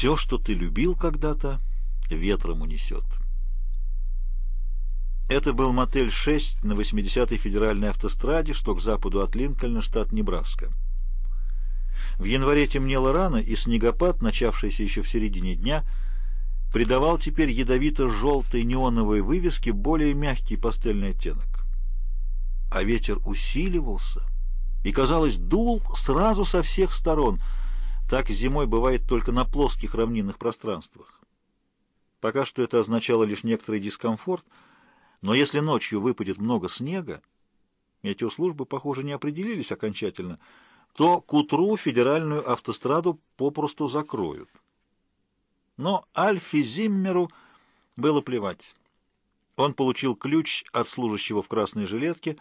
Все, что ты любил когда-то, ветром унесет. Это был мотель 6 на 80-й федеральной автостраде, что к западу от Линкольна, штат Небраска. В январе темнело рано, и снегопад, начавшийся еще в середине дня, придавал теперь ядовито-желтой неоновой вывеске более мягкий пастельный оттенок. А ветер усиливался и, казалось, дул сразу со всех сторон. Так зимой бывает только на плоских равнинных пространствах. Пока что это означало лишь некоторый дискомфорт, но если ночью выпадет много снега, метеослужбы, похоже, не определились окончательно, то к утру федеральную автостраду попросту закроют. Но Альфи Зиммеру было плевать. Он получил ключ от служащего в красной жилетке,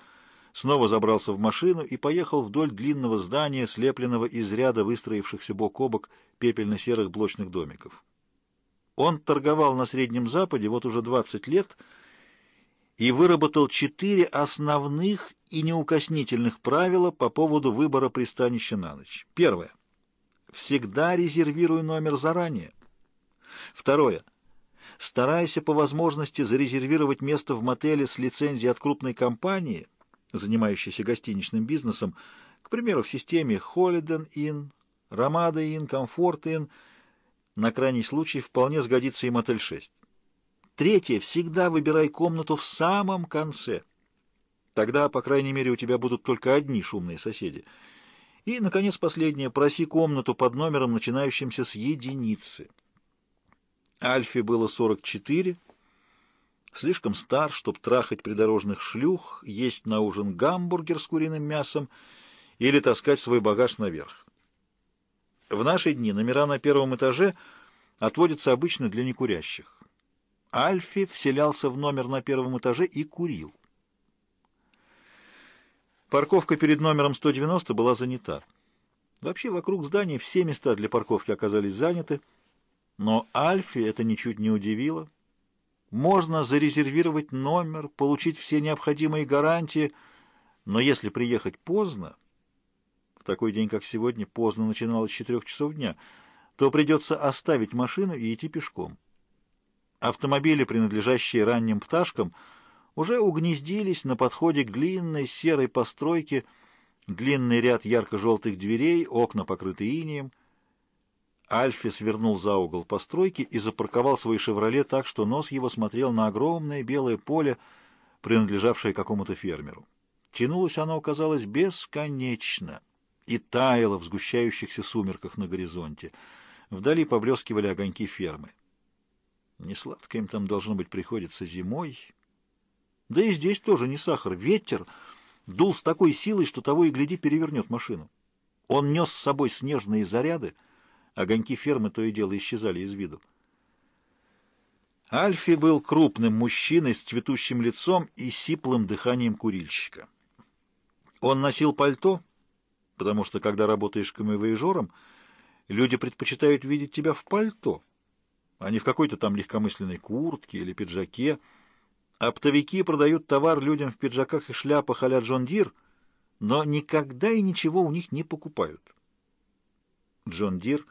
снова забрался в машину и поехал вдоль длинного здания, слепленного из ряда выстроившихся бок о бок пепельно-серых блочных домиков. Он торговал на Среднем Западе вот уже 20 лет и выработал четыре основных и неукоснительных правила по поводу выбора пристанища на ночь. Первое. Всегда резервируй номер заранее. Второе. Старайся по возможности зарезервировать место в мотеле с лицензией от крупной компании, занимающейся гостиничным бизнесом, к примеру, в системе Holiday Inn, Ramada Inn, Comfort Inn. На крайний случай вполне сгодится и мотель 6. Третье. Всегда выбирай комнату в самом конце. Тогда, по крайней мере, у тебя будут только одни шумные соседи. И, наконец, последнее. Проси комнату под номером, начинающимся с единицы. Альфе было 44, слишком стар, чтобы трахать придорожных шлюх, есть на ужин гамбургер с куриным мясом или таскать свой багаж наверх. В наши дни номера на первом этаже отводятся обычно для некурящих. Альфи вселялся в номер на первом этаже и курил. Парковка перед номером 190 была занята. Вообще вокруг здания все места для парковки оказались заняты, но Альфи это ничуть не удивило. Можно зарезервировать номер, получить все необходимые гарантии, но если приехать поздно, в такой день, как сегодня, поздно начиналось с 4 часов дня, то придется оставить машину и идти пешком. Автомобили, принадлежащие ранним пташкам, уже угнездились на подходе к длинной серой постройке, длинный ряд ярко-желтых дверей, окна покрыты инеем, Альфи свернул за угол постройки и запарковал свой «Шевроле» так, что нос его смотрел на огромное белое поле, принадлежавшее какому-то фермеру. Тянулось оно, казалось, бесконечно и таяло в сгущающихся сумерках на горизонте. Вдали поблескивали огоньки фермы. Несладко им там, должно быть, приходится зимой. Да и здесь тоже не сахар. Ветер дул с такой силой, что того и гляди перевернет машину. Он нес с собой снежные заряды, Огоньки фермы то и дело исчезали из виду. Альфи был крупным мужчиной с цветущим лицом и сиплым дыханием курильщика. Он носил пальто, потому что, когда работаешь камевоежором, люди предпочитают видеть тебя в пальто, а не в какой-то там легкомысленной куртке или пиджаке. Оптовики продают товар людям в пиджаках и шляпах а-ля Джон Дир, но никогда и ничего у них не покупают. Джон Дир,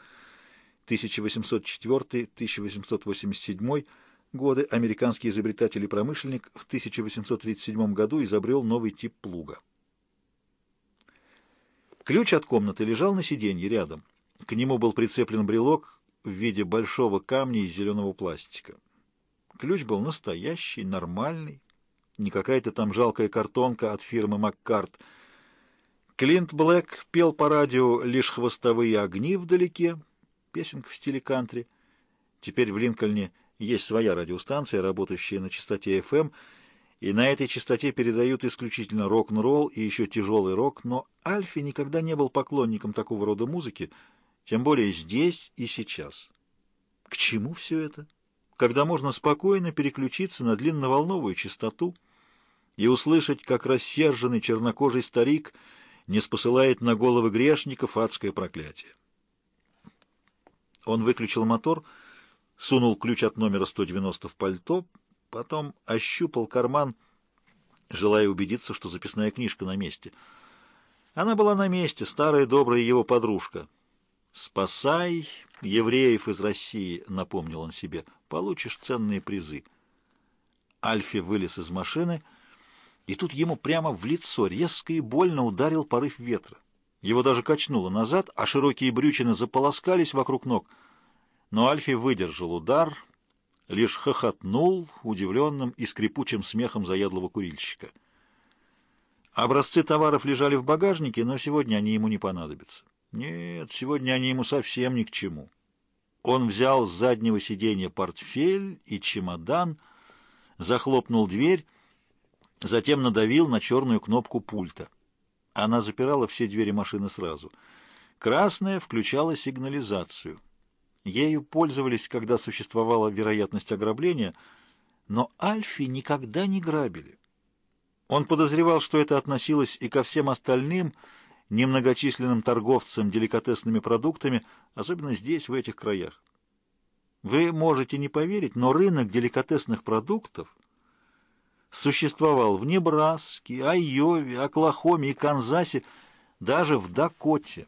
1804-1887 годы, американский изобретатель и промышленник, в 1837 году изобрел новый тип плуга. Ключ от комнаты лежал на сиденье рядом. К нему был прицеплен брелок в виде большого камня из зеленого пластика. Ключ был настоящий, нормальный, не какая-то там жалкая картонка от фирмы «Маккарт», Клинт Блэк пел по радио «Лишь хвостовые огни вдалеке», песенка в стиле кантри. Теперь в Линкольне есть своя радиостанция, работающая на частоте FM, и на этой частоте передают исключительно рок-н-ролл и еще тяжелый рок, но Альфи никогда не был поклонником такого рода музыки, тем более здесь и сейчас. К чему все это? Когда можно спокойно переключиться на длинноволновую частоту и услышать, как рассерженный чернокожий старик — не спосылает на головы грешников адское проклятие. Он выключил мотор, сунул ключ от номера 190 в пальто, потом ощупал карман, желая убедиться, что записная книжка на месте. Она была на месте, старая добрая его подружка. «Спасай евреев из России, напомнил он себе, получишь ценные призы. Альфи вылез из машины, и тут ему прямо в лицо резко и больно ударил порыв ветра. Его даже качнуло назад, а широкие брючины заполоскались вокруг ног. Но Альфи выдержал удар, лишь хохотнул удивленным и скрипучим смехом заядлого курильщика. Образцы товаров лежали в багажнике, но сегодня они ему не понадобятся. Нет, сегодня они ему совсем ни к чему. Он взял с заднего сиденья портфель и чемодан, захлопнул дверь, затем надавил на черную кнопку пульта. Она запирала все двери машины сразу. Красная включала сигнализацию. Ею пользовались, когда существовала вероятность ограбления, но Альфи никогда не грабили. Он подозревал, что это относилось и ко всем остальным немногочисленным торговцам деликатесными продуктами, особенно здесь, в этих краях. Вы можете не поверить, но рынок деликатесных продуктов существовал в Небраске, Айове, Оклахоме и Канзасе, даже в Дакоте.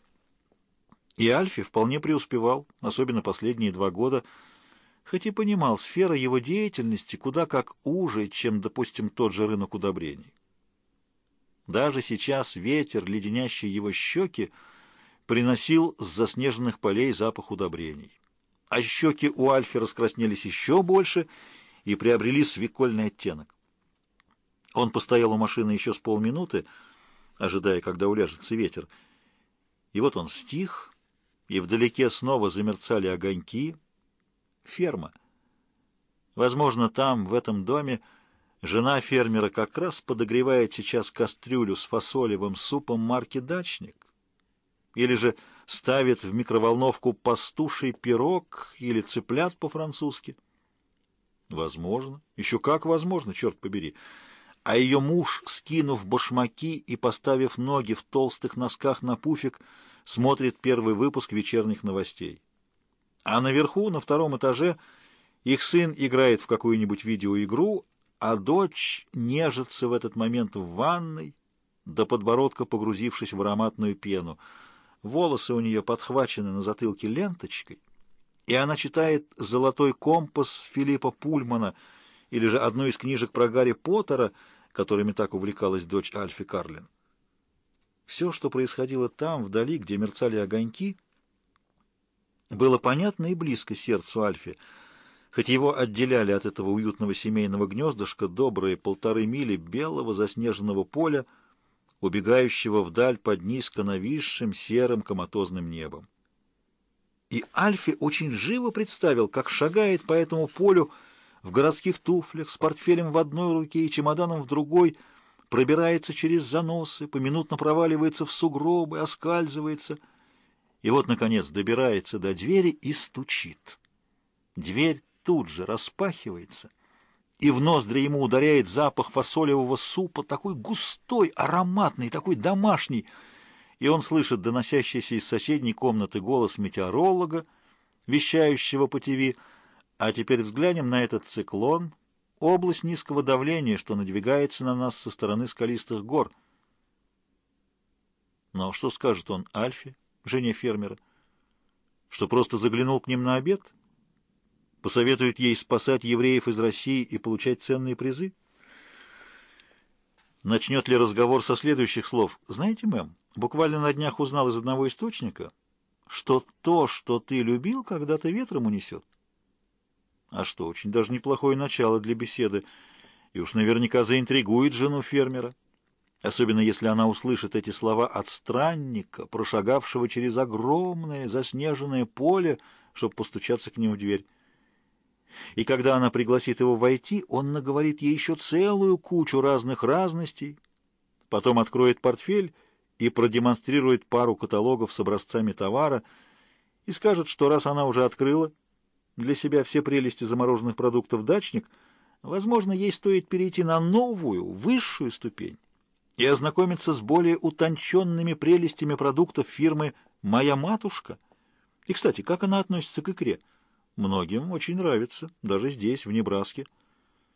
И Альфи вполне преуспевал, особенно последние два года, хоть и понимал, сфера его деятельности куда как уже, чем, допустим, тот же рынок удобрений. Даже сейчас ветер, леденящий его щеки, приносил с заснеженных полей запах удобрений. А щеки у Альфи раскраснелись еще больше и приобрели свекольный оттенок. Он постоял у машины еще с полминуты, ожидая, когда уляжется ветер. И вот он стих, и вдалеке снова замерцали огоньки — ферма. Возможно, там, в этом доме, жена фермера как раз подогревает сейчас кастрюлю с фасолевым супом марки «Дачник». Или же ставит в микроволновку пастуший пирог или цыплят по-французски. Возможно. Еще как возможно, черт побери. А ее муж, скинув башмаки и поставив ноги в толстых носках на пуфик, смотрит первый выпуск вечерних новостей. А наверху, на втором этаже, их сын играет в какую-нибудь видеоигру, а дочь нежится в этот момент в ванной, до подбородка погрузившись в ароматную пену. Волосы у нее подхвачены на затылке ленточкой, и она читает «Золотой компас» Филиппа Пульмана или же одну из книжек про Гарри Поттера, которыми так увлекалась дочь Альфи Карлин. Все, что происходило там, вдали, где мерцали огоньки — было понятно и близко сердцу Альфи, хоть его отделяли от этого уютного семейного гнездышка добрые полторы мили белого заснеженного поля, убегающего вдаль под низко нависшим серым коматозным небом. И Альфи очень живо представил, как шагает по этому полю в городских туфлях, с портфелем в одной руке и чемоданом в другой, пробирается через заносы, поминутно проваливается в сугробы, оскальзывается — и вот, наконец, добирается до двери и стучит. Дверь тут же распахивается, и в ноздри ему ударяет запах фасолевого супа, такой густой, ароматный, такой домашний, и он слышит доносящийся из соседней комнаты голос метеоролога, вещающего по ТВ, а теперь взглянем на этот циклон, область низкого давления, что надвигается на нас со стороны скалистых гор. Но что скажет он Альфе? жене фермера, что просто заглянул к ним на обед, посоветует ей спасать евреев из России и получать ценные призы? Начнет ли разговор со следующих слов? «Знаете, мэм, буквально на днях узнал из одного источника, что то, что ты любил, когда-то ветром унесет». А что, очень даже неплохое начало для беседы, и уж наверняка заинтригует жену фермера особенно если она услышит эти слова от странника, прошагавшего через огромное заснеженное поле, чтобы постучаться к ним в дверь. И когда она пригласит его войти, он наговорит ей еще целую кучу разных разностей, потом откроет портфель и продемонстрирует пару каталогов с образцами товара и скажет, что раз она уже открыла для себя все прелести замороженных продуктов «Дачник», возможно, ей стоит перейти на новую, высшую ступень и ознакомиться с более утонченными прелестями продуктов фирмы «Моя матушка». И, кстати, как она относится к икре? Многим очень нравится, даже здесь, в Небраске.